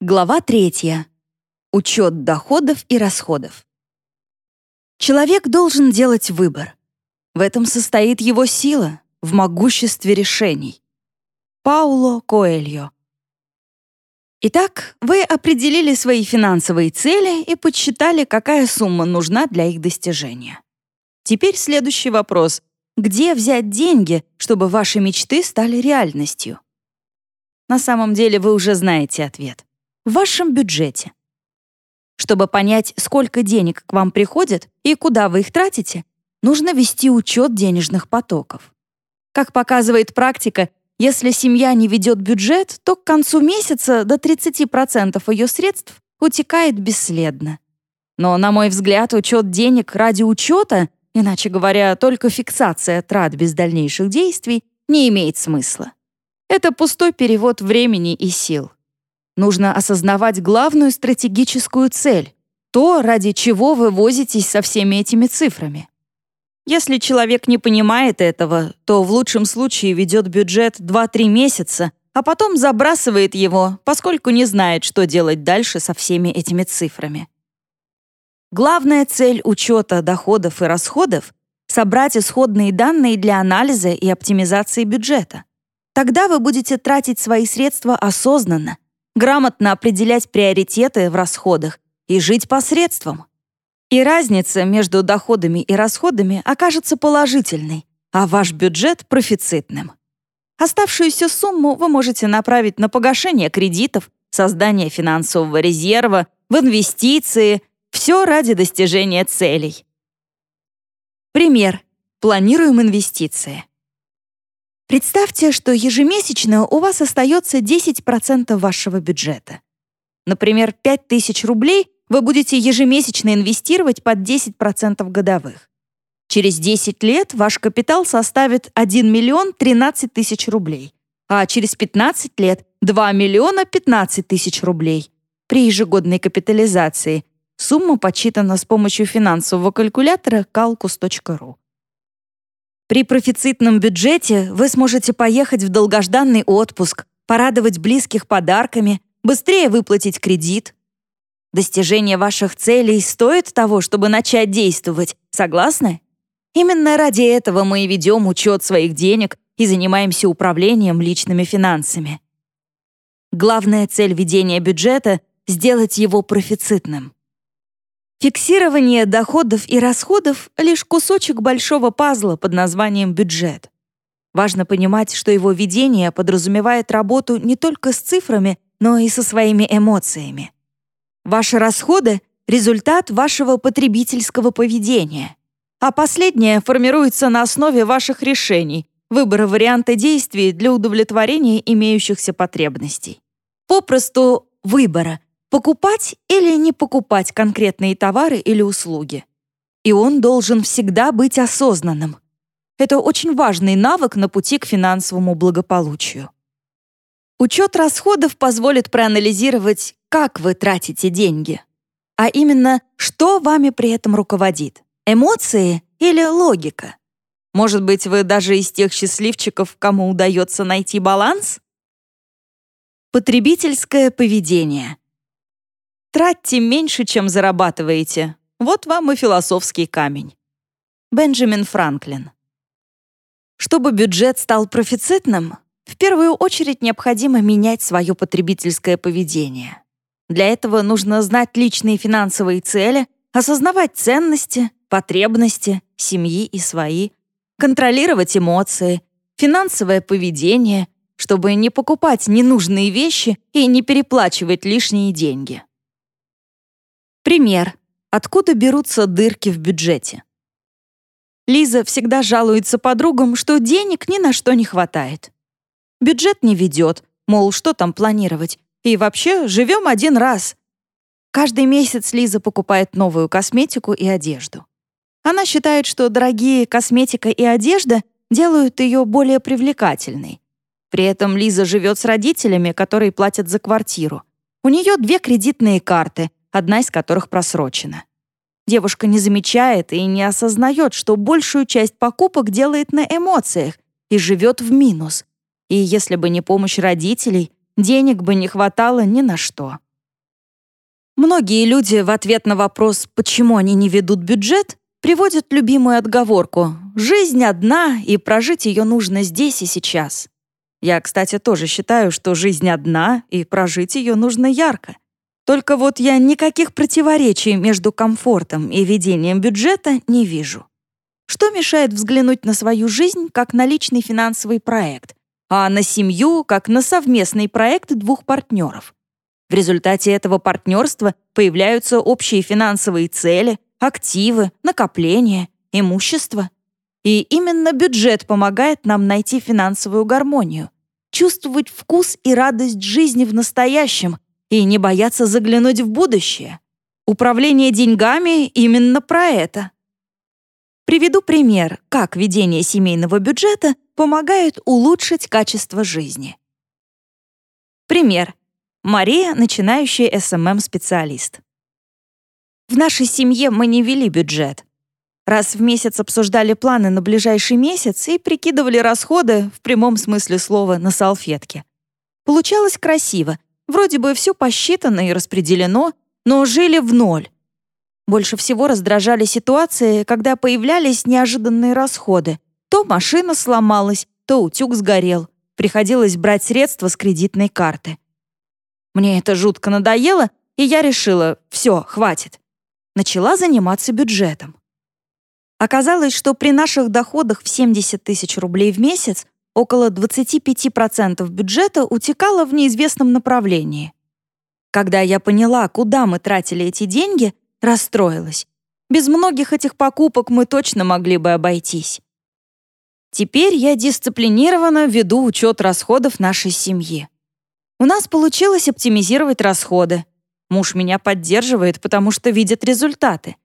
Глава третья. Учет доходов и расходов. Человек должен делать выбор. В этом состоит его сила, в могуществе решений. Пауло Коэльо. Итак, вы определили свои финансовые цели и подсчитали, какая сумма нужна для их достижения. Теперь следующий вопрос. Где взять деньги, чтобы ваши мечты стали реальностью? На самом деле вы уже знаете ответ в вашем бюджете. Чтобы понять, сколько денег к вам приходит и куда вы их тратите, нужно вести учет денежных потоков. Как показывает практика, если семья не ведет бюджет, то к концу месяца до 30% ее средств утекает бесследно. Но, на мой взгляд, учет денег ради учета, иначе говоря, только фиксация трат без дальнейших действий, не имеет смысла. Это пустой перевод времени и сил. Нужно осознавать главную стратегическую цель, то, ради чего вы возитесь со всеми этими цифрами. Если человек не понимает этого, то в лучшем случае ведет бюджет 2-3 месяца, а потом забрасывает его, поскольку не знает, что делать дальше со всеми этими цифрами. Главная цель учета доходов и расходов — собрать исходные данные для анализа и оптимизации бюджета. Тогда вы будете тратить свои средства осознанно, грамотно определять приоритеты в расходах и жить по средствам. И разница между доходами и расходами окажется положительной, а ваш бюджет — профицитным. Оставшуюся сумму вы можете направить на погашение кредитов, создание финансового резерва, в инвестиции, все ради достижения целей. Пример. Планируем инвестиции. Представьте, что ежемесячно у вас остается 10% вашего бюджета. Например, 5000 рублей вы будете ежемесячно инвестировать под 10% годовых. Через 10 лет ваш капитал составит 1 миллион 13 тысяч рублей, а через 15 лет 2 миллиона 15 тысяч рублей. При ежегодной капитализации сумма подсчитана с помощью финансового калькулятора calcus.ru. При профицитном бюджете вы сможете поехать в долгожданный отпуск, порадовать близких подарками, быстрее выплатить кредит. Достижение ваших целей стоит того, чтобы начать действовать, согласны? Именно ради этого мы и ведем учет своих денег и занимаемся управлением личными финансами. Главная цель ведения бюджета — сделать его профицитным. Фиксирование доходов и расходов — лишь кусочек большого пазла под названием бюджет. Важно понимать, что его ведение подразумевает работу не только с цифрами, но и со своими эмоциями. Ваши расходы — результат вашего потребительского поведения, а последнее формируется на основе ваших решений, выбора варианта действий для удовлетворения имеющихся потребностей. Попросту выбора — покупать или не покупать конкретные товары или услуги. И он должен всегда быть осознанным. Это очень важный навык на пути к финансовому благополучию. Учет расходов позволит проанализировать, как вы тратите деньги. А именно, что вами при этом руководит — эмоции или логика? Может быть, вы даже из тех счастливчиков, кому удается найти баланс? Потребительское поведение — Тратьте меньше, чем зарабатываете. Вот вам и философский камень. Бенджамин Франклин. Чтобы бюджет стал профицитным, в первую очередь необходимо менять свое потребительское поведение. Для этого нужно знать личные финансовые цели, осознавать ценности, потребности семьи и свои, контролировать эмоции, финансовое поведение, чтобы не покупать ненужные вещи и не переплачивать лишние деньги. Пример. Откуда берутся дырки в бюджете? Лиза всегда жалуется подругам, что денег ни на что не хватает. Бюджет не ведет, мол, что там планировать. И вообще, живем один раз. Каждый месяц Лиза покупает новую косметику и одежду. Она считает, что дорогие косметика и одежда делают ее более привлекательной. При этом Лиза живет с родителями, которые платят за квартиру. У нее две кредитные карты, одна из которых просрочена. Девушка не замечает и не осознает, что большую часть покупок делает на эмоциях и живет в минус. И если бы не помощь родителей, денег бы не хватало ни на что. Многие люди в ответ на вопрос, почему они не ведут бюджет, приводят любимую отговорку «жизнь одна, и прожить ее нужно здесь и сейчас». Я, кстати, тоже считаю, что жизнь одна, и прожить ее нужно ярко. Только вот я никаких противоречий между комфортом и ведением бюджета не вижу. Что мешает взглянуть на свою жизнь как на личный финансовый проект, а на семью как на совместный проект двух партнеров? В результате этого партнерства появляются общие финансовые цели, активы, накопления, имущество. И именно бюджет помогает нам найти финансовую гармонию, чувствовать вкус и радость жизни в настоящем и не бояться заглянуть в будущее. Управление деньгами именно про это. Приведу пример, как ведение семейного бюджета помогает улучшить качество жизни. Пример. Мария — начинающий SMM-специалист. В нашей семье мы не вели бюджет. Раз в месяц обсуждали планы на ближайший месяц и прикидывали расходы, в прямом смысле слова, на салфетке. Получалось красиво. Вроде бы все посчитано и распределено, но жили в ноль. Больше всего раздражали ситуации, когда появлялись неожиданные расходы. То машина сломалась, то утюг сгорел. Приходилось брать средства с кредитной карты. Мне это жутко надоело, и я решила, все, хватит. Начала заниматься бюджетом. Оказалось, что при наших доходах в 70 тысяч рублей в месяц около 25% бюджета утекало в неизвестном направлении. Когда я поняла, куда мы тратили эти деньги, расстроилась. Без многих этих покупок мы точно могли бы обойтись. Теперь я дисциплинированно веду учет расходов нашей семьи. У нас получилось оптимизировать расходы. Муж меня поддерживает, потому что видит результаты.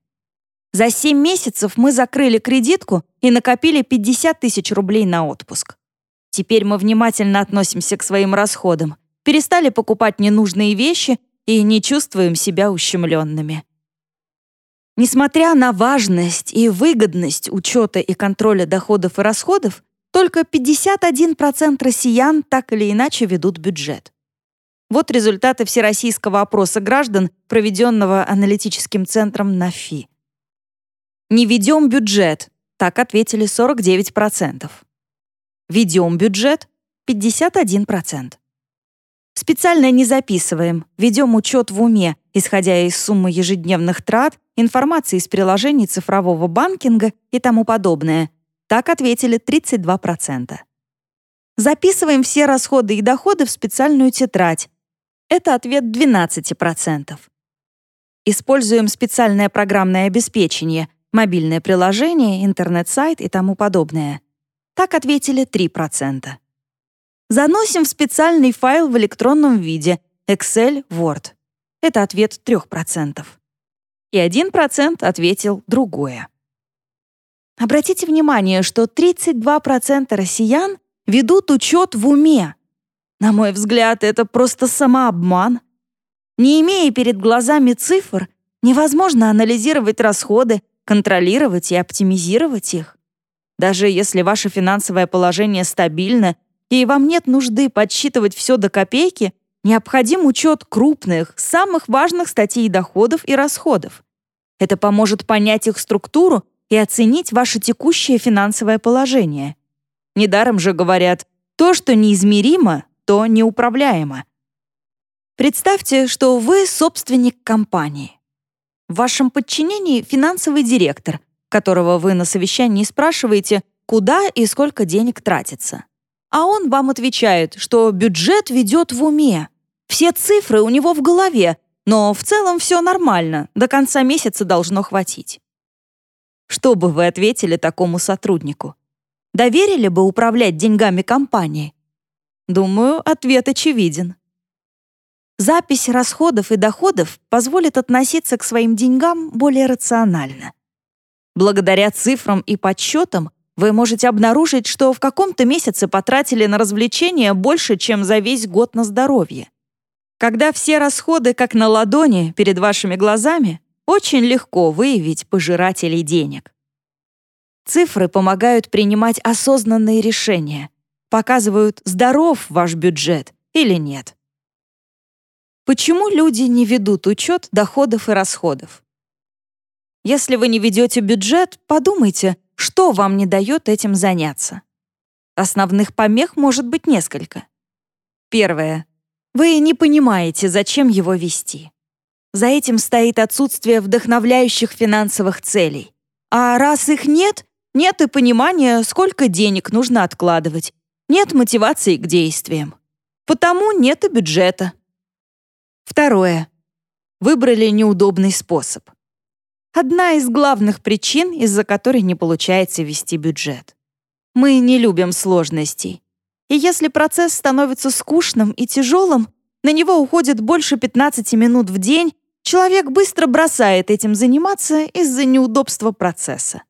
За 7 месяцев мы закрыли кредитку и накопили 50 тысяч рублей на отпуск. Теперь мы внимательно относимся к своим расходам, перестали покупать ненужные вещи и не чувствуем себя ущемленными. Несмотря на важность и выгодность учета и контроля доходов и расходов, только 51% россиян так или иначе ведут бюджет. Вот результаты всероссийского опроса граждан, проведенного аналитическим центром НАФИ. «Не ведем бюджет», так ответили 49%. «Ведем бюджет» — 51%. Специально не записываем, ведем учет в уме, исходя из суммы ежедневных трат, информации из приложений цифрового банкинга и тому подобное. Так ответили 32%. Записываем все расходы и доходы в специальную тетрадь, это ответ 12%. Используем специальное программное обеспечение, мобильное приложение, интернет-сайт и тому подобное. Так ответили 3%. Заносим в специальный файл в электронном виде Excel, Word. Это ответ 3%. И 1% ответил другое. Обратите внимание, что 32% россиян ведут учет в уме, на мой взгляд, это просто самообман. Не имея перед глазами цифр, невозможно анализировать расходы, контролировать и оптимизировать их. Даже если ваше финансовое положение стабильно и вам нет нужды подсчитывать все до копейки, необходим учет крупных, самых важных статей доходов и расходов. Это поможет понять их структуру и оценить ваше текущее финансовое положение. Недаром же говорят, то, что неизмеримо, то неуправляемо. Представьте, что вы собственник компании. В вашем подчинении финансовый директор, которого вы на совещании спрашиваете, куда и сколько денег тратится. А он вам отвечает, что бюджет ведет в уме. Все цифры у него в голове, но в целом все нормально, до конца месяца должно хватить. Что бы вы ответили такому сотруднику? Доверили бы управлять деньгами компании? Думаю, ответ очевиден. Запись расходов и доходов позволит относиться к своим деньгам более рационально. Благодаря цифрам и подсчетам вы можете обнаружить, что в каком-то месяце потратили на развлечения больше, чем за весь год на здоровье. Когда все расходы как на ладони перед вашими глазами, очень легко выявить пожирателей денег. Цифры помогают принимать осознанные решения, показывают, здоров ваш бюджет или нет. Почему люди не ведут учет доходов и расходов? Если вы не ведете бюджет, подумайте, что вам не дает этим заняться. Основных помех может быть несколько. Первое. Вы не понимаете, зачем его вести. За этим стоит отсутствие вдохновляющих финансовых целей. А раз их нет, нет и понимания, сколько денег нужно откладывать. Нет мотивации к действиям. Потому нет и бюджета. Второе. Выбрали неудобный способ. Одна из главных причин, из-за которой не получается вести бюджет. Мы не любим сложностей. И если процесс становится скучным и тяжелым, на него уходит больше 15 минут в день, человек быстро бросает этим заниматься из-за неудобства процесса.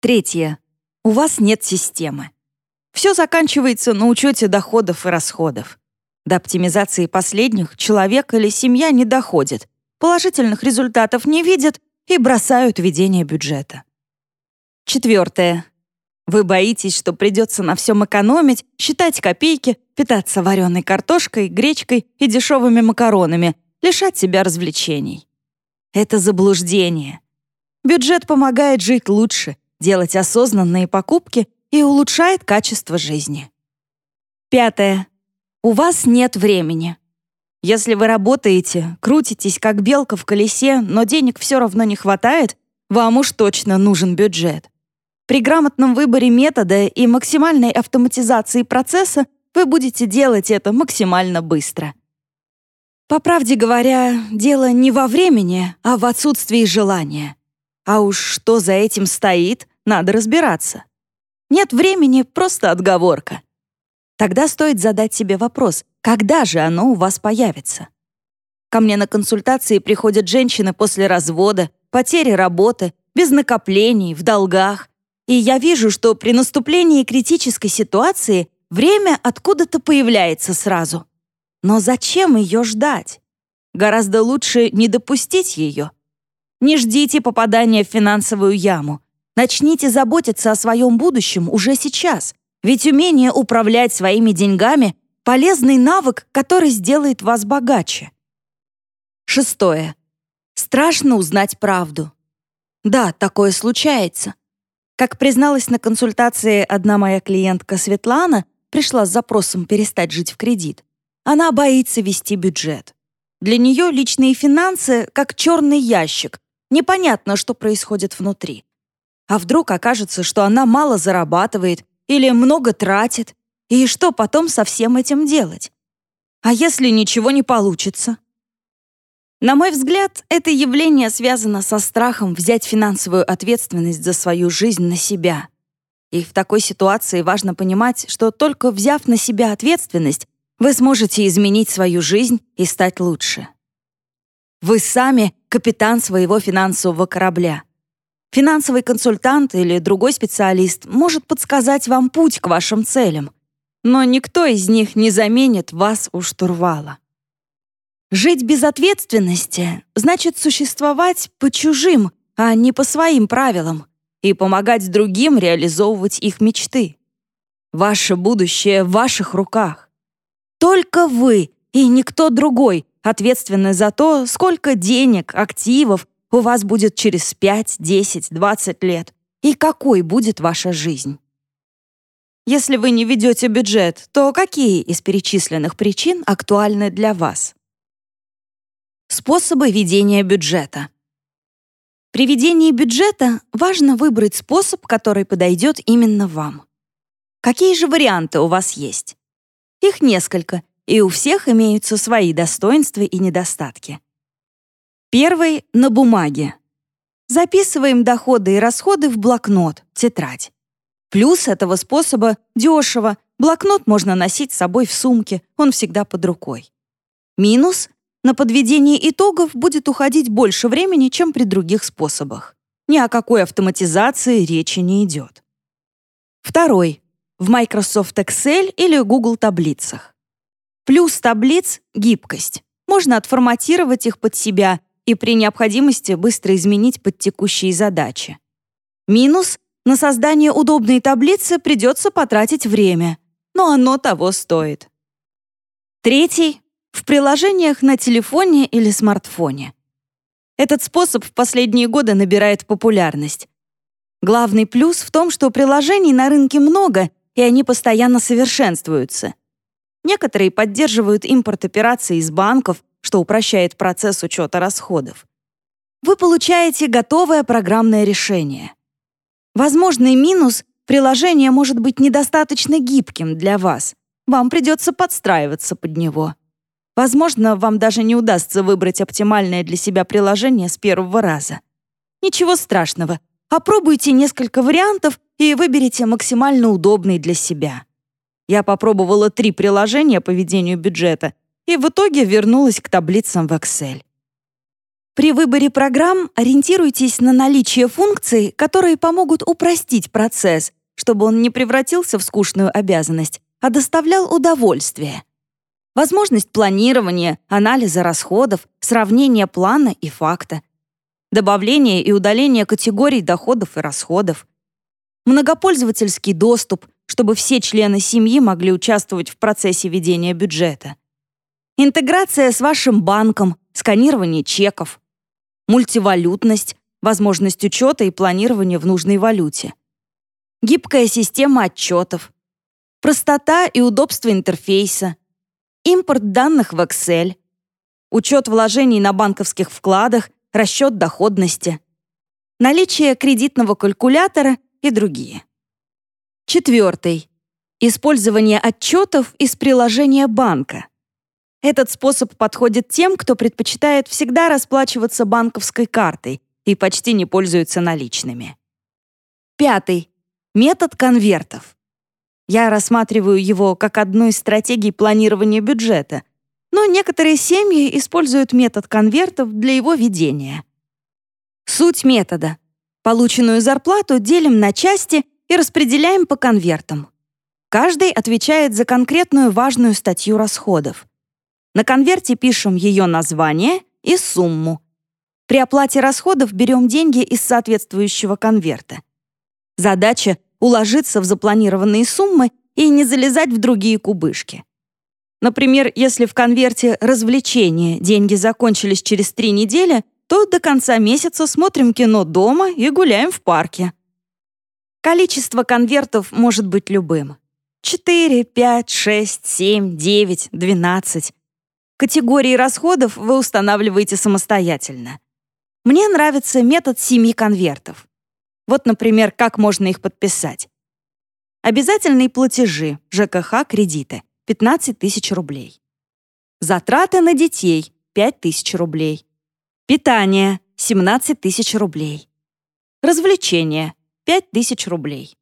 Третье. У вас нет системы. Все заканчивается на учете доходов и расходов. До оптимизации последних человек или семья не доходит, положительных результатов не видят и бросают ведение бюджета. Четвертое. Вы боитесь, что придется на всем экономить, считать копейки, питаться вареной картошкой, гречкой и дешевыми макаронами, лишать себя развлечений. Это заблуждение. Бюджет помогает жить лучше, делать осознанные покупки и улучшает качество жизни. Пятое. У вас нет времени. Если вы работаете, крутитесь как белка в колесе, но денег все равно не хватает, вам уж точно нужен бюджет. При грамотном выборе метода и максимальной автоматизации процесса вы будете делать это максимально быстро. По правде говоря, дело не во времени, а в отсутствии желания. А уж что за этим стоит, надо разбираться. Нет времени — просто отговорка. Тогда стоит задать себе вопрос, когда же оно у вас появится? Ко мне на консультации приходят женщины после развода, потери работы, без накоплений, в долгах. И я вижу, что при наступлении критической ситуации время откуда-то появляется сразу. Но зачем ее ждать? Гораздо лучше не допустить ее. Не ждите попадания в финансовую яму. Начните заботиться о своем будущем уже сейчас, ведь умение управлять своими деньгами — полезный навык, который сделает вас богаче. Шестое. Страшно узнать правду. Да, такое случается. Как призналась на консультации одна моя клиентка Светлана, пришла с запросом перестать жить в кредит. Она боится вести бюджет. Для нее личные финансы как черный ящик. Непонятно, что происходит внутри. А вдруг окажется, что она мало зарабатывает или много тратит. И что потом со всем этим делать? А если ничего не получится? На мой взгляд, это явление связано со страхом взять финансовую ответственность за свою жизнь на себя. И в такой ситуации важно понимать, что только взяв на себя ответственность, вы сможете изменить свою жизнь и стать лучше. Вы сами капитан своего финансового корабля. Финансовый консультант или другой специалист может подсказать вам путь к вашим целям, но никто из них не заменит вас у штурвала. Жить без ответственности значит существовать по чужим, а не по своим правилам, и помогать другим реализовывать их мечты. Ваше будущее в ваших руках. Только вы и никто другой ответственны за то, сколько денег, активов у вас будет через 5, 10, 20 лет? И какой будет ваша жизнь? Если вы не ведете бюджет, то какие из перечисленных причин актуальны для вас? Способы ведения бюджета. При ведении бюджета важно выбрать способ, который подойдет именно вам. Какие же варианты у вас есть? Их несколько, и у всех имеются свои достоинства и недостатки. Первый — на бумаге. Записываем доходы и расходы в блокнот, тетрадь. Плюс этого способа дешево. Блокнот можно носить с собой в сумке, он всегда под рукой. Минус — на подведение итогов будет уходить больше времени, чем при других способах. Ни о какой автоматизации речи не идет. Второй — в Microsoft Excel или Google таблицах. Плюс таблиц — гибкость. Можно отформатировать их под себя и при необходимости быстро изменить под текущие задачи. Минус — на создание удобной таблицы придется потратить время, но оно того стоит. Третий в приложениях на телефоне или смартфоне. Этот способ в последние годы набирает популярность. Главный плюс в том, что приложений на рынке много, и они постоянно совершенствуются. Некоторые поддерживают импорт операций из банков, что упрощает процесс учета расходов. Вы получаете готовое программное решение. Возможный минус — приложение может быть недостаточно гибким для вас. Вам придется подстраиваться под него. Возможно, вам даже не удастся выбрать оптимальное для себя приложение с первого раза. Ничего страшного. Опробуйте несколько вариантов и выберите максимально удобный для себя. Я попробовала три приложения по ведению бюджета и в итоге вернулась к таблицам в Excel. При выборе программ ориентируйтесь на наличие функций, которые помогут упростить процесс, чтобы он не превратился в скучную обязанность, а доставлял удовольствие. Возможность планирования, анализа расходов, сравнения плана и факта, добавление и удаление категорий доходов и расходов, многопользовательский доступ, чтобы все члены семьи могли участвовать в процессе ведения бюджета, интеграция с вашим банком, сканирование чеков, мультивалютность, возможность учета и планирования в нужной валюте, гибкая система отчетов, простота и удобство интерфейса, импорт данных в Excel, учет вложений на банковских вкладах, расчет доходности, наличие кредитного калькулятора и другие. Четвертый. Использование отчетов из приложения банка. Этот способ подходит тем, кто предпочитает всегда расплачиваться банковской картой и почти не пользуется наличными. Пятый. Метод конвертов. Я рассматриваю его как одну из стратегий планирования бюджета, но некоторые семьи используют метод конвертов для его ведения. Суть метода. Полученную зарплату делим на части и распределяем по конвертам. Каждый отвечает за конкретную важную статью расходов. На конверте пишем ее название и сумму. При оплате расходов берем деньги из соответствующего конверта. Задача уложиться в запланированные суммы и не залезать в другие кубышки. Например, если в конверте развлечения деньги закончились через три недели, то до конца месяца смотрим кино дома и гуляем в парке. Количество конвертов может быть любым. 4, 5, 6, 7, 9, 12. Категории расходов вы устанавливаете самостоятельно. Мне нравится метод семи конвертов. Вот, например, как можно их подписать. Обязательные платежи, ЖКХ, кредиты — 15 тысяч рублей. Затраты на детей — 5 тысяч рублей. Питание — 17 тысяч рублей. Развлечения — 5 тысяч рублей.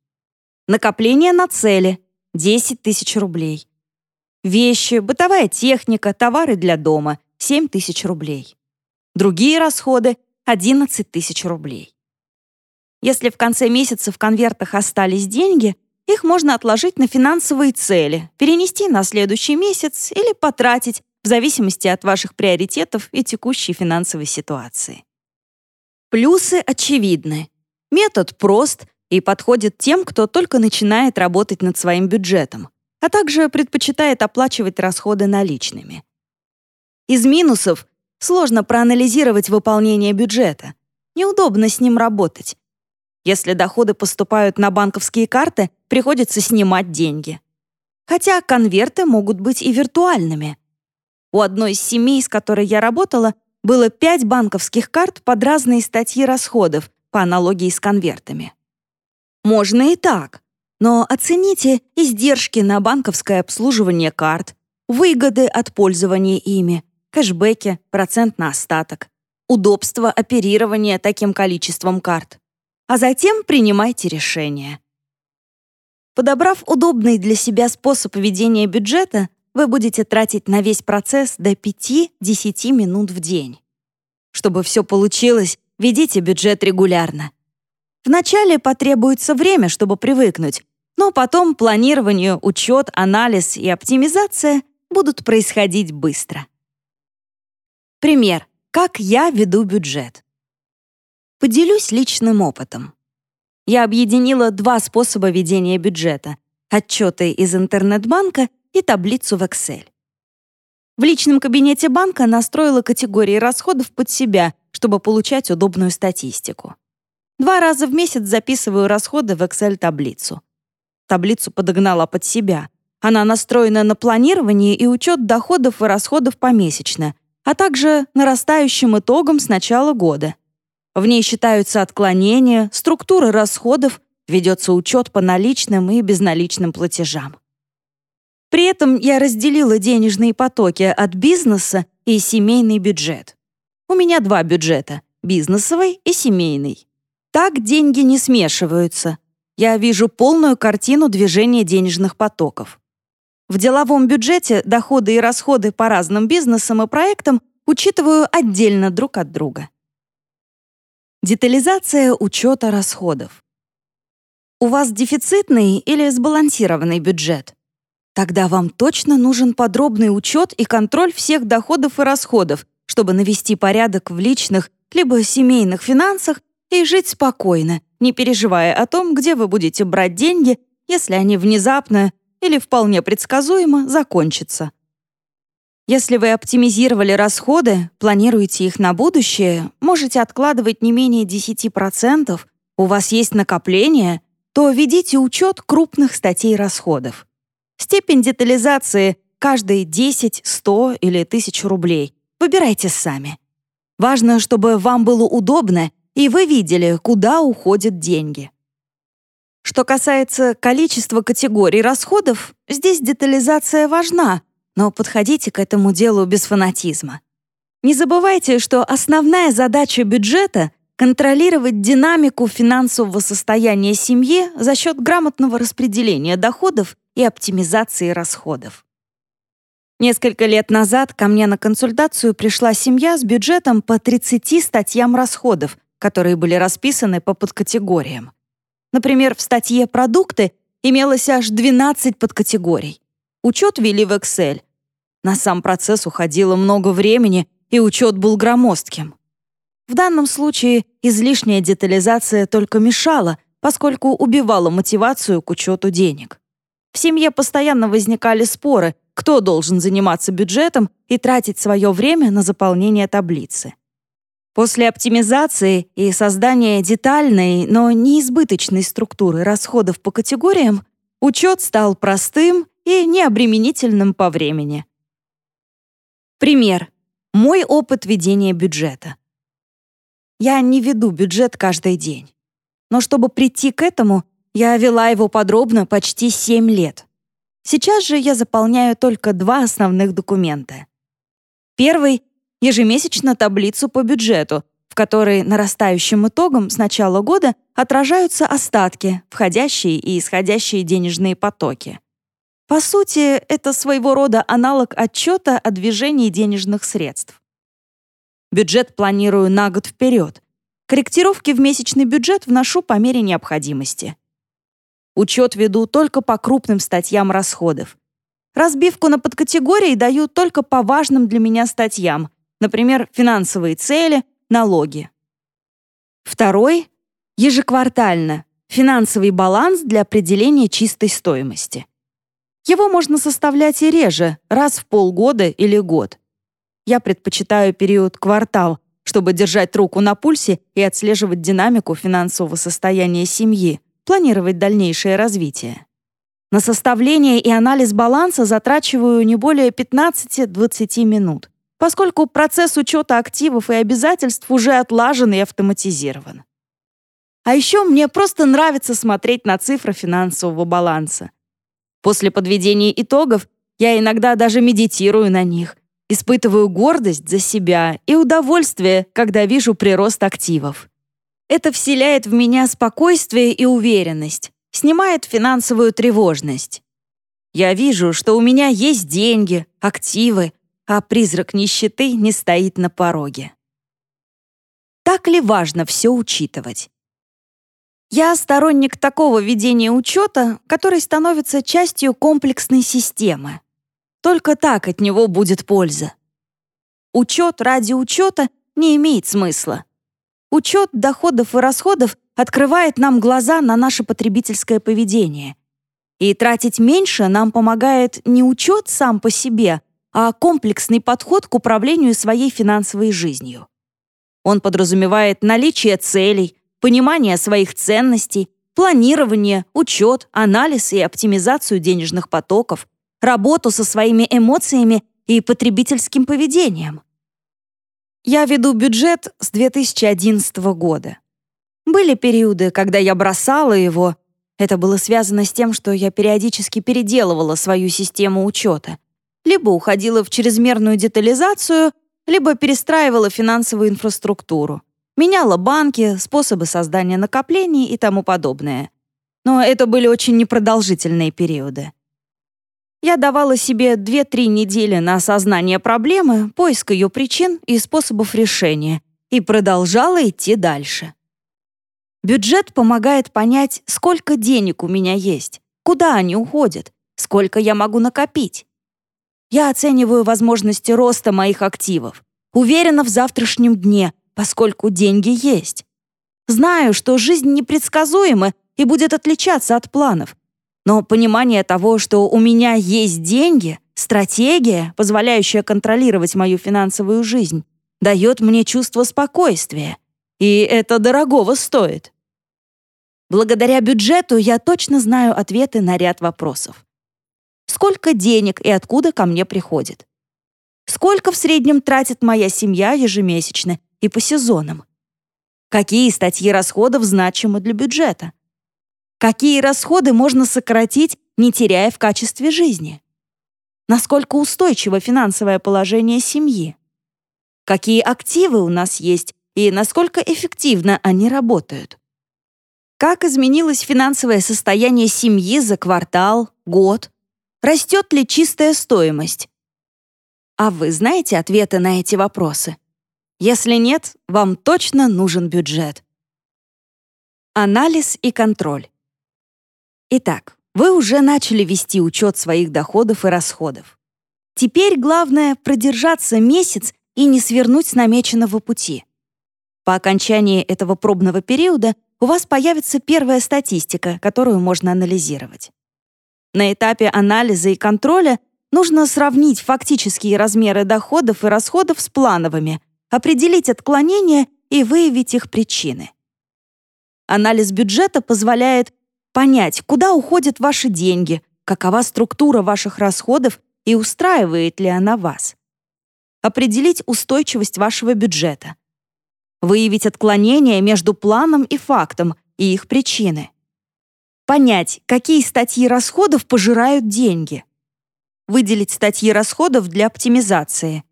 Накопление на цели — 10 тысяч рублей. Вещи, бытовая техника, товары для дома — 7 тысяч рублей. Другие расходы — 11 тысяч рублей. Если в конце месяца в конвертах остались деньги, их можно отложить на финансовые цели, перенести на следующий месяц или потратить, в зависимости от ваших приоритетов и текущей финансовой ситуации. Плюсы очевидны. Метод прост и подходит тем, кто только начинает работать над своим бюджетом, а также предпочитает оплачивать расходы наличными. Из минусов сложно проанализировать выполнение бюджета. Неудобно с ним работать. Если доходы поступают на банковские карты, приходится снимать деньги. Хотя конверты могут быть и виртуальными. У одной из семей, с которой я работала, было пять банковских карт под разные статьи расходов по аналогии с конвертами. Можно и так, но оцените издержки на банковское обслуживание карт, выгоды от пользования ими, кэшбэки, процент на остаток, удобство оперирования таким количеством карт а затем принимайте решение. Подобрав удобный для себя способ ведения бюджета, вы будете тратить на весь процесс до 5-10 минут в день. Чтобы все получилось, ведите бюджет регулярно. Вначале потребуется время, чтобы привыкнуть, но потом планирование, учет, анализ и оптимизация будут происходить быстро. Пример. Как я веду бюджет. Поделюсь личным опытом. Я объединила два способа ведения бюджета — отчеты из интернет-банка и таблицу в Excel. В личном кабинете банка настроила категории расходов под себя, чтобы получать удобную статистику. Два раза в месяц записываю расходы в Excel-таблицу. Таблицу подогнала под себя. Она настроена на планирование и учет доходов и расходов помесячно, а также нарастающим итогом с начала года. В ней считаются отклонения, структура расходов, ведется учет по наличным и безналичным платежам. При этом я разделила денежные потоки от бизнеса и семейный бюджет. У меня два бюджета — бизнесовый и семейный. Так деньги не смешиваются. Я вижу полную картину движения денежных потоков. В деловом бюджете доходы и расходы по разным бизнесам и проектам учитываю отдельно друг от друга. Детализация учета расходов. У вас дефицитный или сбалансированный бюджет? Тогда вам точно нужен подробный учет и контроль всех доходов и расходов, чтобы навести порядок в личных либо семейных финансах и жить спокойно, не переживая о том, где вы будете брать деньги, если они внезапно или вполне предсказуемо закончатся. Если вы оптимизировали расходы, планируете их на будущее, можете откладывать не менее 10%, у вас есть накопление, то ведите учет крупных статей расходов. Степень детализации каждые 10, 100 или 1000 рублей. Выбирайте сами. Важно, чтобы вам было удобно и вы видели, куда уходят деньги. Что касается количества категорий расходов, здесь детализация важна, но подходите к этому делу без фанатизма. Не забывайте, что основная задача бюджета — контролировать динамику финансового состояния семьи за счет грамотного распределения доходов и оптимизации расходов. Несколько лет назад ко мне на консультацию пришла семья с бюджетом по 30 статьям расходов, которые были расписаны по подкатегориям. Например, в статье «Продукты» имелось аж 12 подкатегорий. Учет вели в Excel. На сам процесс уходило много времени, и учет был громоздким. В данном случае излишняя детализация только мешала, поскольку убивала мотивацию к учету денег. В семье постоянно возникали споры, кто должен заниматься бюджетом и тратить свое время на заполнение таблицы. После оптимизации и создания детальной, но не избыточной структуры расходов по категориям, учет стал простым и необременительным по времени. Пример. Мой опыт ведения бюджета. Я не веду бюджет каждый день. Но чтобы прийти к этому, я вела его подробно почти 7 лет. Сейчас же я заполняю только два основных документа. Первый ежемесячно таблицу по бюджету, в которой нарастающим итогом с начала года отражаются остатки, входящие и исходящие денежные потоки. По сути, это своего рода аналог отчета о движении денежных средств. Бюджет планирую на год вперед. Корректировки в месячный бюджет вношу по мере необходимости. Учет веду только по крупным статьям расходов. Разбивку на подкатегории даю только по важным для меня статьям, Например, финансовые цели, налоги. Второй — ежеквартально финансовый баланс для определения чистой стоимости. Его можно составлять и реже, раз в полгода или год. Я предпочитаю период квартал, чтобы держать руку на пульсе и отслеживать динамику финансового состояния семьи, планировать дальнейшее развитие. На составление и анализ баланса затрачиваю не более 15-20 минут поскольку процесс учета активов и обязательств уже отлажен и автоматизирован. А еще мне просто нравится смотреть на цифры финансового баланса. После подведения итогов я иногда даже медитирую на них, испытываю гордость за себя и удовольствие, когда вижу прирост активов. Это вселяет в меня спокойствие и уверенность, снимает финансовую тревожность. Я вижу, что у меня есть деньги, активы, а призрак нищеты не стоит на пороге. Так ли важно все учитывать? Я сторонник такого ведения учета, который становится частью комплексной системы. Только так от него будет польза. Учет ради учета не имеет смысла. Учет доходов и расходов открывает нам глаза на наше потребительское поведение. И тратить меньше нам помогает не учет сам по себе, а комплексный подход к управлению своей финансовой жизнью. Он подразумевает наличие целей, понимание своих ценностей, планирование, учет, анализ и оптимизацию денежных потоков, работу со своими эмоциями и потребительским поведением. Я веду бюджет с 2011 года. Были периоды, когда я бросала его. Это было связано с тем, что я периодически переделывала свою систему учета. Либо уходила в чрезмерную детализацию, либо перестраивала финансовую инфраструктуру. Меняла банки, способы создания накоплений и тому подобное. Но это были очень непродолжительные периоды. Я давала себе 2-3 недели на осознание проблемы, поиск ее причин и способов решения и продолжала идти дальше. Бюджет помогает понять, сколько денег у меня есть, куда они уходят, сколько я могу накопить. Я оцениваю возможности роста моих активов, уверена в завтрашнем дне, поскольку деньги есть. Знаю, что жизнь непредсказуема и будет отличаться от планов, но понимание того, что у меня есть деньги, стратегия, позволяющая контролировать мою финансовую жизнь, дает мне чувство спокойствия. И это дорогого стоит. Благодаря бюджету я точно знаю ответы на ряд вопросов. Сколько денег и откуда ко мне приходит? Сколько в среднем тратит моя семья ежемесячно и по сезонам? Какие статьи расходов значимы для бюджета? Какие расходы можно сократить, не теряя в качестве жизни? Насколько устойчиво финансовое положение семьи? Какие активы у нас есть и насколько эффективно они работают? Как изменилось финансовое состояние семьи за квартал, год? Растет ли чистая стоимость? А вы знаете ответы на эти вопросы? Если нет, вам точно нужен бюджет. Анализ и контроль. Итак, вы уже начали вести учет своих доходов и расходов. Теперь главное — продержаться месяц и не свернуть с намеченного пути. По окончании этого пробного периода у вас появится первая статистика, которую можно анализировать. На этапе анализа и контроля нужно сравнить фактические размеры доходов и расходов с плановыми, определить отклонения и выявить их причины. Анализ бюджета позволяет понять, куда уходят ваши деньги, какова структура ваших расходов и устраивает ли она вас. Определить устойчивость вашего бюджета. Выявить отклонения между планом и фактом и их причины. Понять, какие статьи расходов пожирают деньги. Выделить статьи расходов для оптимизации.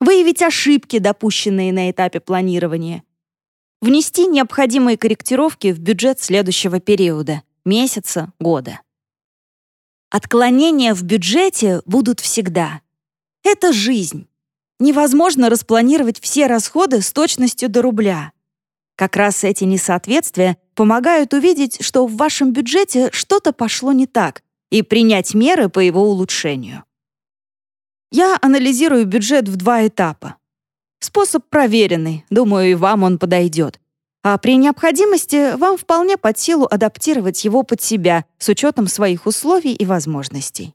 Выявить ошибки, допущенные на этапе планирования. Внести необходимые корректировки в бюджет следующего периода месяца, года. Отклонения в бюджете будут всегда. Это жизнь. Невозможно распланировать все расходы с точностью до рубля. Как раз эти несоответствия помогают увидеть, что в вашем бюджете что-то пошло не так, и принять меры по его улучшению. Я анализирую бюджет в два этапа. Способ проверенный, думаю, и вам он подойдет а при необходимости вам вполне под силу адаптировать его под себя с учетом своих условий и возможностей.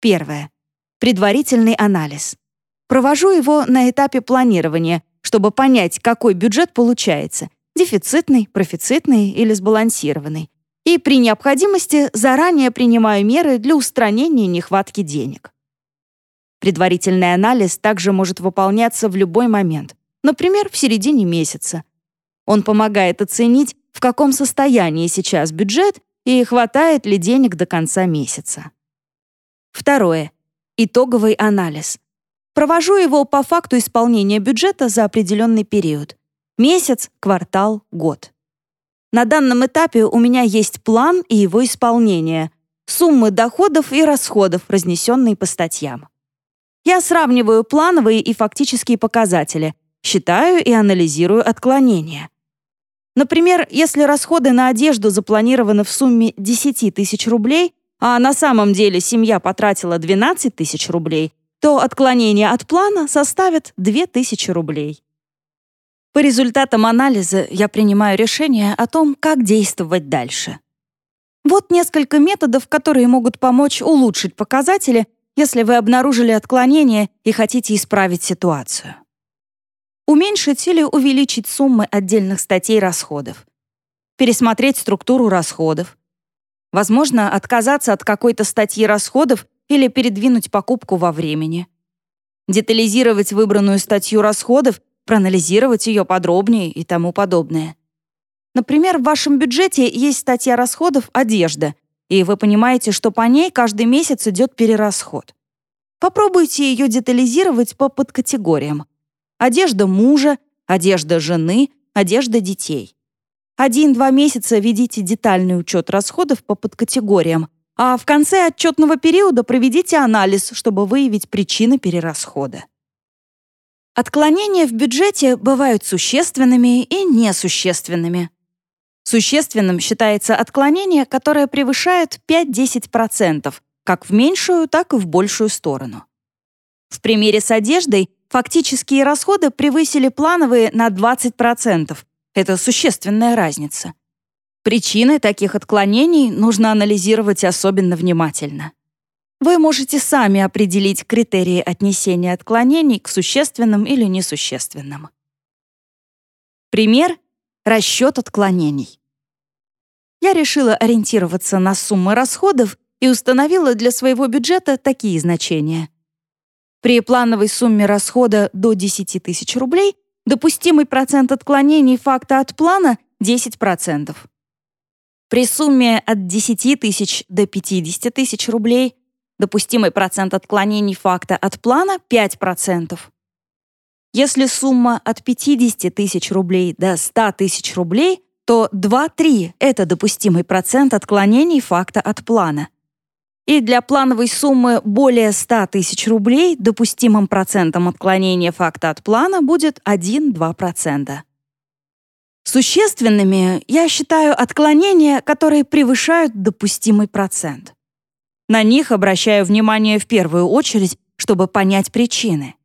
Первое. Предварительный анализ. Провожу его на этапе планирования, чтобы понять, какой бюджет получается — дефицитный, профицитный или сбалансированный. И при необходимости заранее принимаю меры для устранения нехватки денег. Предварительный анализ также может выполняться в любой момент, например, в середине месяца, он помогает оценить, в каком состоянии сейчас бюджет и хватает ли денег до конца месяца. Второе. Итоговый анализ. Провожу его по факту исполнения бюджета за определенный период. Месяц, квартал, год. На данном этапе у меня есть план и его исполнение, суммы доходов и расходов, разнесенные по статьям. Я сравниваю плановые и фактические показатели, считаю и анализирую отклонения. Например, если расходы на одежду запланированы в сумме 10 тысяч рублей, а на самом деле семья потратила 12 тысяч рублей, то отклонение от плана составит 2 тысячи рублей. По результатам анализа я принимаю решение о том, как действовать дальше. Вот несколько методов, которые могут помочь улучшить показатели если вы обнаружили отклонение и хотите исправить ситуацию. Уменьшить или увеличить суммы отдельных статей расходов. Пересмотреть структуру расходов. Возможно, отказаться от какой-то статьи расходов или передвинуть покупку во времени. Детализировать выбранную статью расходов, проанализировать ее подробнее и тому подобное. Например, в вашем бюджете есть статья расходов «Одежда», и вы понимаете, что по ней каждый месяц идет перерасход. Попробуйте ее детализировать по подкатегориям. Одежда мужа, одежда жены, одежда детей. Один-два месяца ведите детальный учет расходов по подкатегориям, а в конце отчетного периода проведите анализ, чтобы выявить причины перерасхода. Отклонения в бюджете бывают существенными и несущественными. Существенным считается отклонение, которое превышает 5-10%, как в меньшую, так и в большую сторону. В примере с одеждой фактические расходы превысили плановые на 20%. Это существенная разница. Причины таких отклонений нужно анализировать особенно внимательно. Вы можете сами определить критерии отнесения отклонений к существенным или несущественным. Пример — расчет отклонений. Я решила ориентироваться на суммы расходов и установила для своего бюджета такие значения. При плановой сумме расхода до 10 тысяч рублей допустимый процент отклонений факта от плана — 10%. При сумме от 10 тысяч до 50 тысяч рублей допустимый процент отклонений факта от плана — 5%. Если сумма от 50 тысяч рублей до 100 тысяч рублей, то 2-3 — это допустимый процент отклонений факта от плана. И для плановой суммы более 100 тысяч рублей допустимым процентом отклонения факта от плана будет 1-2%. Существенными я считаю отклонения, которые превышают допустимый процент. На них обращаю внимание в первую очередь, чтобы понять причины.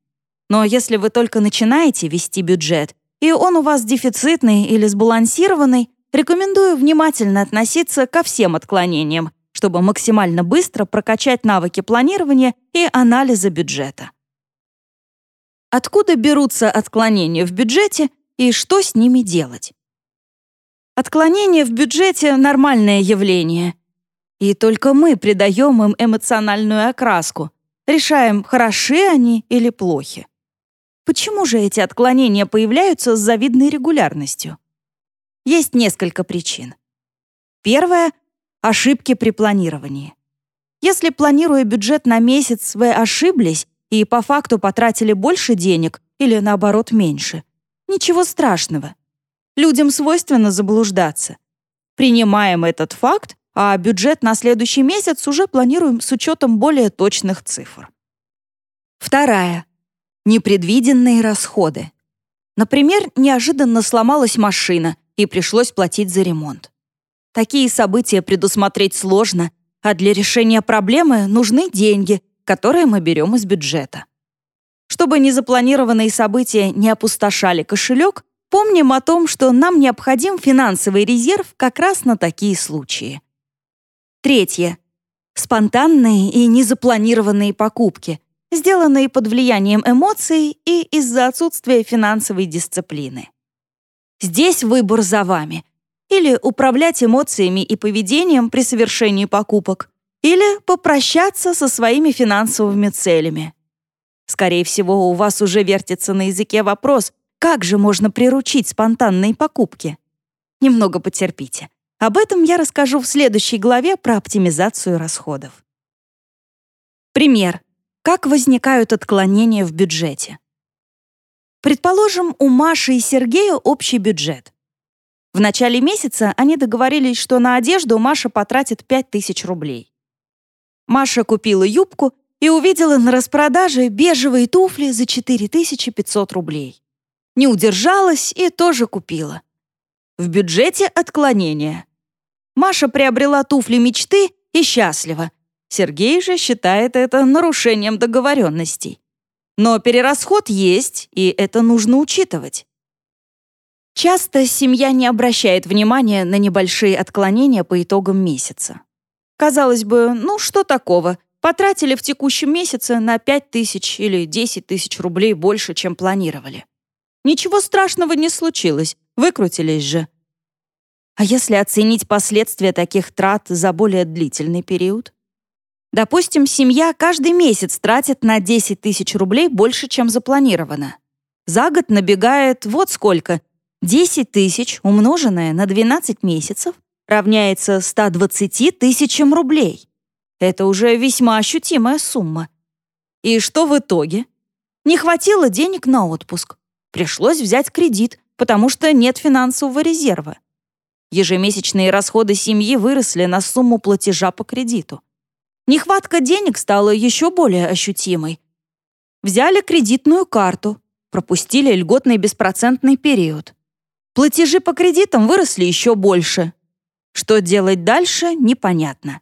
Но если вы только начинаете вести бюджет, и он у вас дефицитный или сбалансированный, рекомендую внимательно относиться ко всем отклонениям, чтобы максимально быстро прокачать навыки планирования и анализа бюджета. Откуда берутся отклонения в бюджете и что с ними делать. Отклонения в бюджете — нормальное явление. И только мы придаем им эмоциональную окраску, решаем, хороши они или плохи. Почему же эти отклонения появляются с завидной регулярностью? Есть несколько причин. Первое — ошибки при планировании. Если, планируя бюджет на месяц, вы ошиблись и по факту потратили больше денег или, наоборот, меньше, Ничего страшного. Людям свойственно заблуждаться. Принимаем этот факт, а бюджет на следующий месяц уже планируем с учетом более точных цифр. Вторая. Непредвиденные расходы. Например, неожиданно сломалась машина и пришлось платить за ремонт. Такие события предусмотреть сложно, а для решения проблемы нужны деньги, которые мы берем из бюджета. Чтобы незапланированные события не опустошали кошелек, помним о том, что нам необходим финансовый резерв как раз на такие случаи. Третье. Спонтанные и незапланированные покупки, сделанные под влиянием эмоций и из-за отсутствия финансовой дисциплины. Здесь выбор за вами. Или управлять эмоциями и поведением при совершении покупок, или попрощаться со своими финансовыми целями. Скорее всего, у вас уже вертится на языке вопрос, как же можно приручить спонтанные покупки? Немного потерпите. Об этом я расскажу в следующей главе про оптимизацию расходов. Пример. Как возникают отклонения в бюджете? Предположим, у Маши и Сергея общий бюджет. В начале месяца они договорились, что на одежду Маша потратит 5000 рублей. Маша купила юбку и увидела на распродаже бежевые туфли за 4500 рублей. Не удержалась и тоже купила. В бюджете отклонение. Маша приобрела туфли мечты и счастлива. Сергей же считает это нарушением договоренностей. Но перерасход есть, и это нужно учитывать. Часто семья не обращает внимания на небольшие отклонения по итогам месяца. Казалось бы, ну что такого? Потратили в текущем месяце на 5 тысяч или 10 тысяч рублей больше, чем планировали. Ничего страшного не случилось, выкрутились же. А если оценить последствия таких трат за более длительный период? Допустим, семья каждый месяц тратит на 10 тысяч рублей больше, чем запланировано. За год набегает вот сколько. 10 тысяч, умноженное на 12 месяцев, равняется 120 тысячам рублей. Это уже весьма ощутимая сумма. И что в итоге? Не хватило денег на отпуск. Пришлось взять кредит, потому что нет финансового резерва. Ежемесячные расходы семьи выросли на сумму платежа по кредиту. Нехватка денег стала еще более ощутимой. Взяли кредитную карту, пропустили льготный беспроцентный период. Платежи по кредитам выросли еще больше. Что делать дальше, непонятно.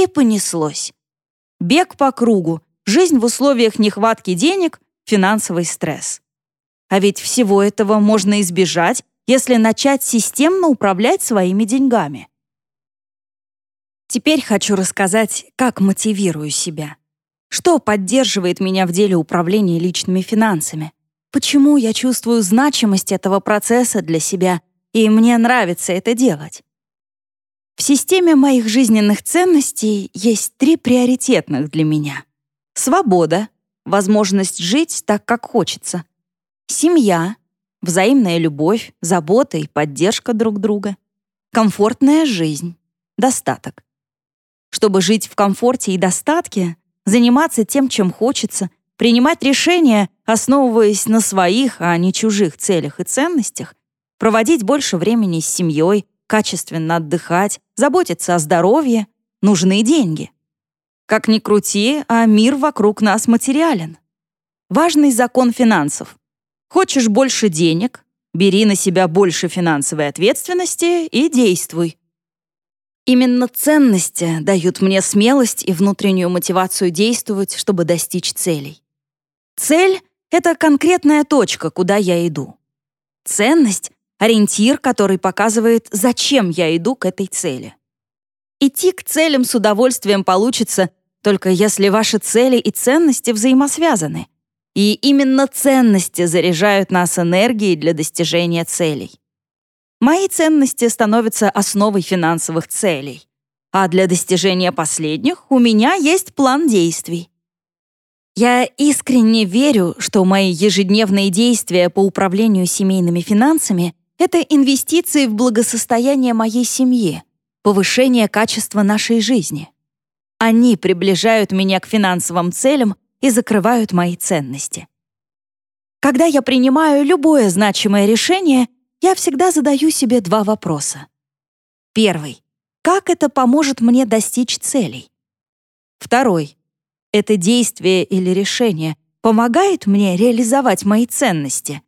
И понеслось. Бег по кругу, жизнь в условиях нехватки денег, финансовый стресс. А ведь всего этого можно избежать, если начать системно управлять своими деньгами. Теперь хочу рассказать, как мотивирую себя. Что поддерживает меня в деле управления личными финансами? Почему я чувствую значимость этого процесса для себя, и мне нравится это делать? В системе моих жизненных ценностей есть три приоритетных для меня. Свобода, возможность жить так, как хочется. Семья, взаимная любовь, забота и поддержка друг друга. Комфортная жизнь, достаток. Чтобы жить в комфорте и достатке, заниматься тем, чем хочется, принимать решения, основываясь на своих, а не чужих целях и ценностях, проводить больше времени с семьей, качественно отдыхать, заботиться о здоровье, нужны деньги. Как ни крути, а мир вокруг нас материален. Важный закон финансов. Хочешь больше денег, бери на себя больше финансовой ответственности и действуй. Именно ценности дают мне смелость и внутреннюю мотивацию действовать, чтобы достичь целей. Цель — это конкретная точка, куда я иду. Ценность — ориентир, который показывает, зачем я иду к этой цели. Идти к целям с удовольствием получится, только если ваши цели и ценности взаимосвязаны. И именно ценности заряжают нас энергией для достижения целей. Мои ценности становятся основой финансовых целей. А для достижения последних у меня есть план действий. Я искренне верю, что мои ежедневные действия по управлению семейными финансами — это инвестиции в благосостояние моей семьи, повышение качества нашей жизни. Они приближают меня к финансовым целям и закрывают мои ценности. Когда я принимаю любое значимое решение — я всегда задаю себе два вопроса. Первый. Как это поможет мне достичь целей? Второй. Это действие или решение помогает мне реализовать мои ценности?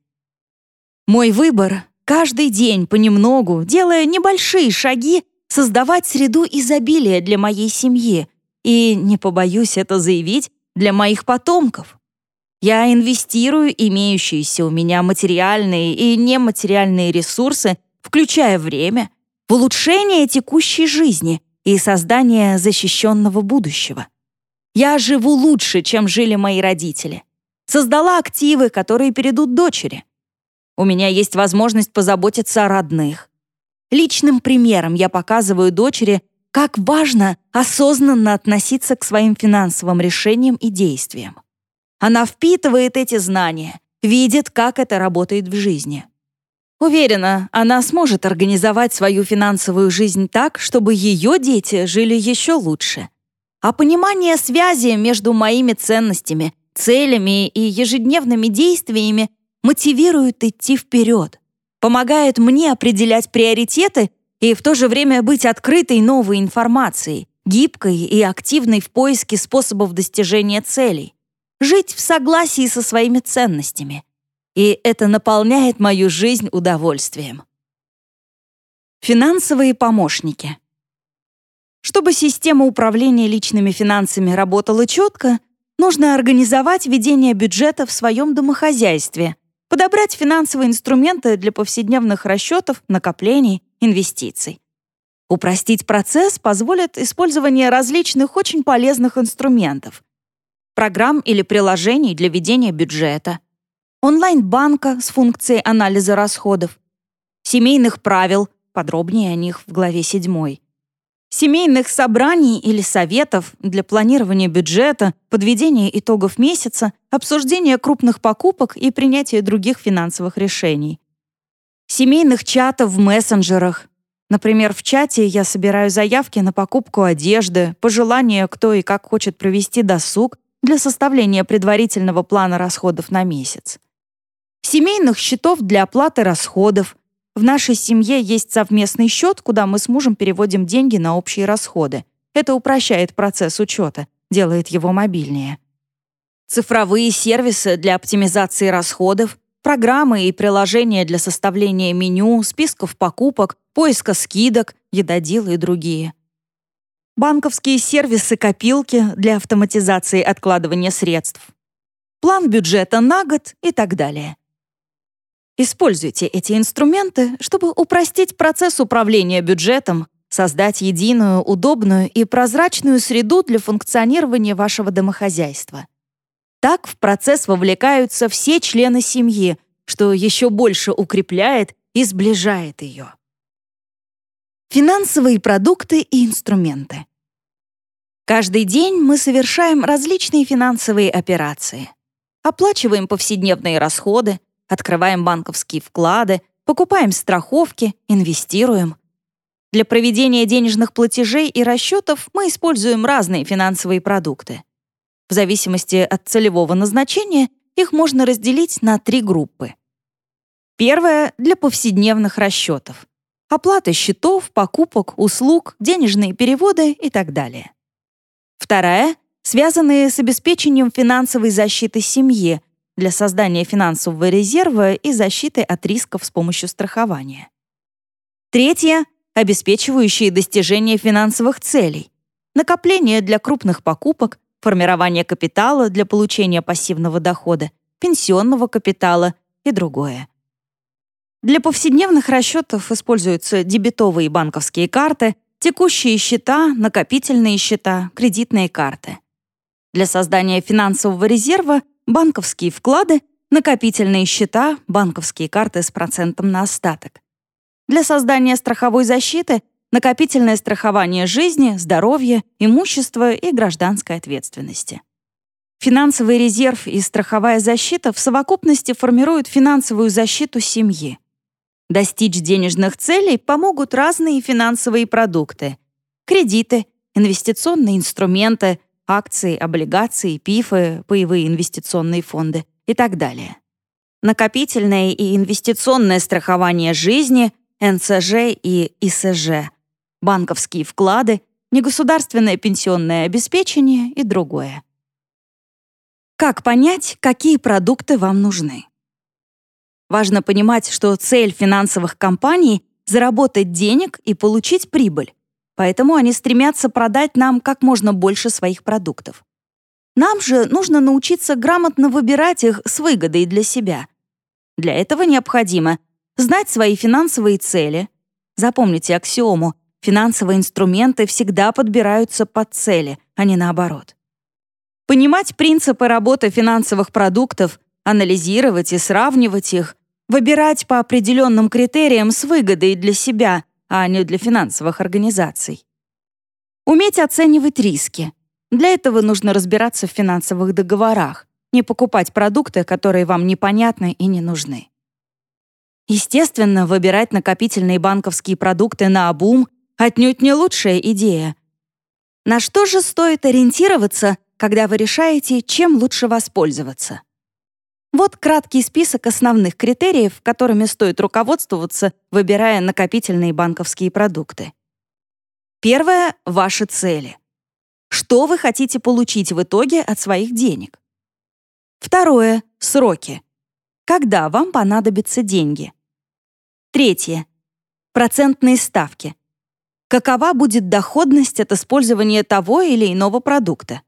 Мой выбор — каждый день понемногу, делая небольшие шаги, создавать среду изобилия для моей семьи и, не побоюсь это заявить, для моих потомков. Я инвестирую имеющиеся у меня материальные и нематериальные ресурсы, включая время, в улучшение текущей жизни и создание защищенного будущего. Я живу лучше, чем жили мои родители. Создала активы, которые перейдут дочери. У меня есть возможность позаботиться о родных. Личным примером я показываю дочери, как важно осознанно относиться к своим финансовым решениям и действиям. Она впитывает эти знания, видит, как это работает в жизни. Уверена, она сможет организовать свою финансовую жизнь так, чтобы ее дети жили еще лучше. А понимание связи между моими ценностями, целями и ежедневными действиями мотивирует идти вперед, помогает мне определять приоритеты и в то же время быть открытой новой информацией, гибкой и активной в поиске способов достижения целей жить в согласии со своими ценностями. И это наполняет мою жизнь удовольствием. Финансовые помощники. Чтобы система управления личными финансами работала четко, нужно организовать ведение бюджета в своем домохозяйстве, подобрать финансовые инструменты для повседневных расчетов, накоплений, инвестиций. Упростить процесс позволит использование различных очень полезных инструментов. Программ или приложений для ведения бюджета, онлайн-банка с функцией анализа расходов, семейных правил, подробнее о них в главе 7, семейных собраний или советов для планирования бюджета, подведения итогов месяца, обсуждения крупных покупок и принятия других финансовых решений. Семейных чатов в мессенджерах. Например, в чате я собираю заявки на покупку одежды, пожелания, кто и как хочет провести досуг для составления предварительного плана расходов на месяц. Семейных счетов для оплаты расходов – в нашей семье есть совместный счет, куда мы с мужем переводим деньги на общие расходы. Это упрощает процесс учета, делает его мобильнее. Цифровые сервисы для оптимизации расходов, программы и приложения для составления меню, списков покупок, поиска скидок, едодилы и другие. Банковские сервисы-копилки для автоматизации откладывания средств. План бюджета на год и так далее. Используйте эти инструменты, чтобы упростить процесс управления бюджетом, создать единую, удобную и прозрачную среду для функционирования вашего домохозяйства. Так в процесс вовлекаются все члены семьи, что еще больше укрепляет и сближает ее. Финансовые продукты и инструменты. Каждый день мы совершаем различные финансовые операции. Оплачиваем повседневные расходы, открываем банковские вклады, покупаем страховки, инвестируем. Для проведения денежных платежей и расчетов мы используем разные финансовые продукты. В зависимости от целевого назначения их можно разделить на три группы. Первая — для повседневных расчетов. Оплата счетов, покупок, услуг, денежные переводы и так далее. Вторая — связанные с обеспечением финансовой защиты семьи, для создания финансового резерва и защиты от рисков с помощью страхования. Третье — обеспечивающие достижение финансовых целей, накопление для крупных покупок, формирование капитала для получения пассивного дохода, пенсионного капитала и другое. Для повседневных расчетов используются дебетовые банковские карты, текущие счета, накопительные счета, кредитные карты. Для создания финансового резерва банковские вклады, накопительные счета, банковские карты с процентом на остаток. Для создания страховой защиты накопительное страхование жизни, здоровья, имущества и гражданской ответственности. Финансовый резерв и страховая защита в совокупности формируют финансовую защиту семьи. Достичь денежных целей помогут разные финансовые продукты — кредиты, инвестиционные инструменты — акции, облигации, ПИФы, паевые инвестиционные фонды и так далее. Накопительное и инвестиционное страхование жизни, НСЖ и ИСЖ, банковские вклады, негосударственное пенсионное обеспечение и другое. Как понять, какие продукты вам нужны? Важно понимать, что цель финансовых компаний — заработать денег и получить прибыль. Поэтому они стремятся продать нам как можно больше своих продуктов. Нам же нужно научиться грамотно выбирать их с выгодой для себя. Для этого необходимо знать свои финансовые цели. Запомните аксиому «финансовые инструменты всегда подбираются под цели, а не наоборот». Понимать принципы работы финансовых продуктов, анализировать и сравнивать их, выбирать по определенным критериям с выгодой для себя – а не для финансовых организаций. Уметь оценивать риски. Для этого нужно разбираться в финансовых договорах, не покупать продукты, которые вам непонятны и не нужны. Естественно, выбирать накопительные банковские продукты на обум отнюдь не лучшая идея. На что же стоит ориентироваться, когда вы решаете, чем лучше воспользоваться? Вот краткий список основных критериев, которыми стоит руководствоваться, выбирая накопительные банковские продукты. Первое — ваши цели. Что вы хотите получить в итоге от своих денег? Второе — сроки. Когда вам понадобятся деньги? Третье — процентные ставки. Какова будет доходность от использования того или иного продукта?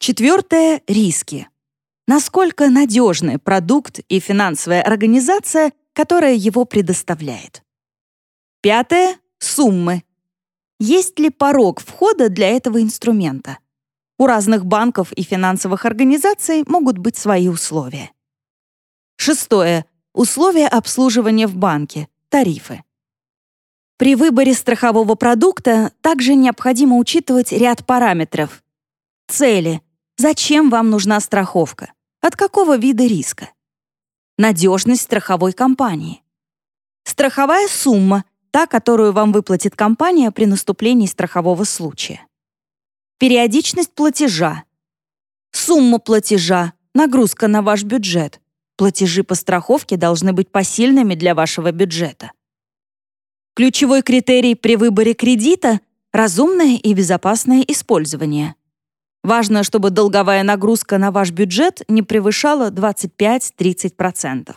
Четвертое — риски насколько надежный продукт и финансовая организация, которая его предоставляет. Пятое — суммы. есть ли порог входа для этого инструмента. У разных банков и финансовых организаций могут быть свои условия. Шестое. Условия обслуживания в банке. Тарифы. При выборе страхового продукта также необходимо учитывать ряд параметров. Цели. Зачем вам нужна страховка? От какого вида риска? Надежность страховой компании. Страховая сумма, та, которую вам выплатит компания при наступлении страхового случая. Периодичность платежа. Сумма платежа, нагрузка на ваш бюджет. Платежи по страховке должны быть посильными для вашего бюджета. Ключевой критерий при выборе кредита — разумное и безопасное использование. Важно, чтобы долговая нагрузка на ваш бюджет не превышала 25-30%.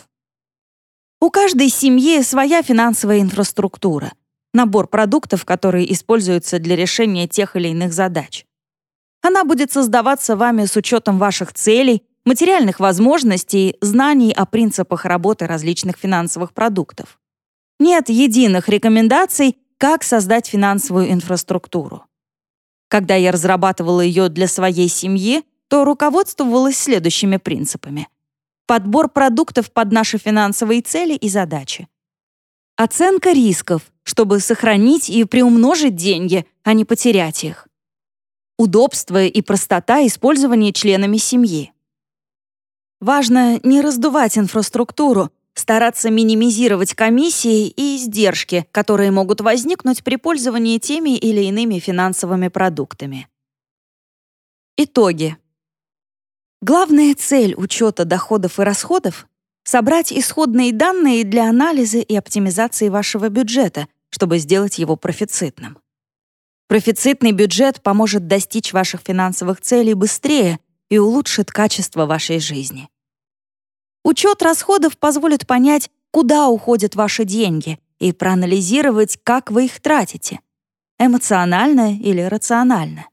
У каждой семьи своя финансовая инфраструктура, набор продуктов, которые используются для решения тех или иных задач. Она будет создаваться вами с учетом ваших целей, материальных возможностей, знаний о принципах работы различных финансовых продуктов. Нет единых рекомендаций, как создать финансовую инфраструктуру. Когда я разрабатывала ее для своей семьи, то руководствовалась следующими принципами. Подбор продуктов под наши финансовые цели и задачи. Оценка рисков, чтобы сохранить и приумножить деньги, а не потерять их. Удобство и простота использования членами семьи. Важно не раздувать инфраструктуру, стараться минимизировать комиссии и издержки, которые могут возникнуть при пользовании теми или иными финансовыми продуктами. Итоги. Главная цель учета доходов и расходов — собрать исходные данные для анализа и оптимизации вашего бюджета, чтобы сделать его профицитным. Профицитный бюджет поможет достичь ваших финансовых целей быстрее и улучшит качество вашей жизни. Учет расходов позволит понять, куда уходят ваши деньги, и проанализировать, как вы их тратите. Эмоционально или рационально.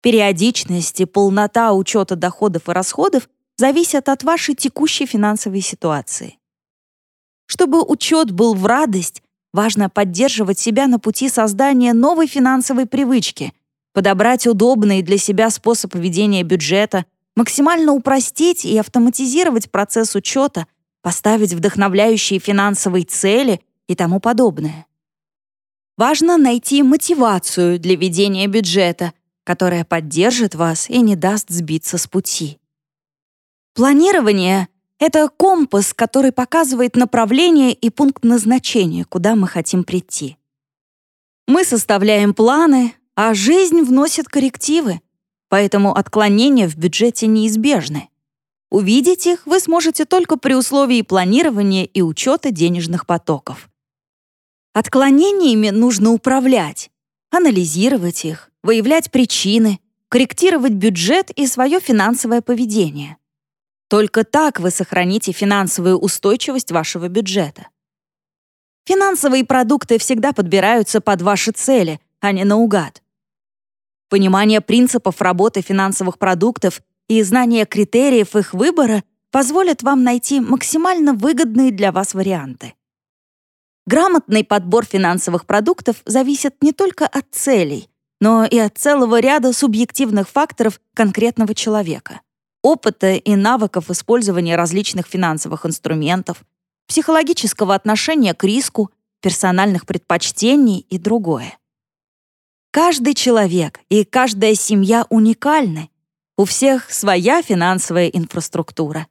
Периодичность и полнота учета доходов и расходов зависят от вашей текущей финансовой ситуации. Чтобы учет был в радость, важно поддерживать себя на пути создания новой финансовой привычки, подобрать удобный для себя способ ведения бюджета, максимально упростить и автоматизировать процесс учета, поставить вдохновляющие финансовые цели и тому подобное. Важно найти мотивацию для ведения бюджета, которая поддержит вас и не даст сбиться с пути. Планирование — это компас, который показывает направление и пункт назначения, куда мы хотим прийти. Мы составляем планы, а жизнь вносит коррективы, поэтому отклонения в бюджете неизбежны. Увидеть их вы сможете только при условии планирования и учета денежных потоков. Отклонениями нужно управлять, анализировать их, выявлять причины, корректировать бюджет и свое финансовое поведение. Только так вы сохраните финансовую устойчивость вашего бюджета. Финансовые продукты всегда подбираются под ваши цели, а не наугад. Понимание принципов работы финансовых продуктов и знание критериев их выбора позволят вам найти максимально выгодные для вас варианты. Грамотный подбор финансовых продуктов зависит не только от целей, но и от целого ряда субъективных факторов конкретного человека, опыта и навыков использования различных финансовых инструментов, психологического отношения к риску, персональных предпочтений и другое. Каждый человек и каждая семья уникальны. У всех своя финансовая инфраструктура.